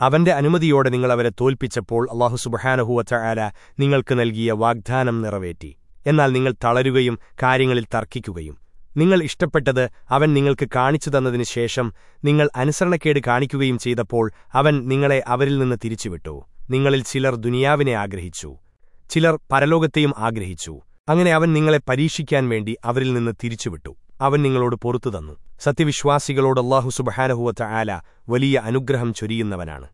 അവന്റെ അനുമതിയോടെ നിങ്ങൾ അവരെ തോൽപ്പിച്ചപ്പോൾ അള്ളാഹു സുബഹാനഹുവച്ച ആല നിങ്ങൾക്ക് നൽകിയ വാഗ്ദാനം നിറവേറ്റി. എന്നാൽ നിങ്ങൾ തളരുകയും കാര്യങ്ങളിൽ തർക്കിക്കുകയും. നിങ്ങൾ ഇഷ്ടപ്പെട്ടത് അവൻ നിങ്ങൾക്ക് കാണിച്ചു തന്നതിനു ശേഷം നിങ്ങൾ അനുസരണക്കേട് കാണിക്കുകയും ചെയ്തപ്പോൾ അവൻ നിങ്ങളെ അവരിൽ നിന്ന് തിരിച്ചുവിട്ടു. നിങ്ങളിൽ ചിലർ ദുനിയാവിനെ ആഗ്രഹിച്ചു. ചിലർ പരലോകത്തെയും ആഗ്രഹിച്ചു. അങ്ങനെ അവൻ നിങ്ങളെ പരീക്ഷിക്കാൻ വേണ്ടി അവരിൽ നിന്ന് തിരിച്ചുവിട്ടു. അവൻ നിങ്ങളോട് പുറത്തു തന്നു സത്യവിശ്വാസികളോട് അള്ളാഹു ആല വലിയ അനുഗ്രഹം ചൊരിയുന്നവനാണ്.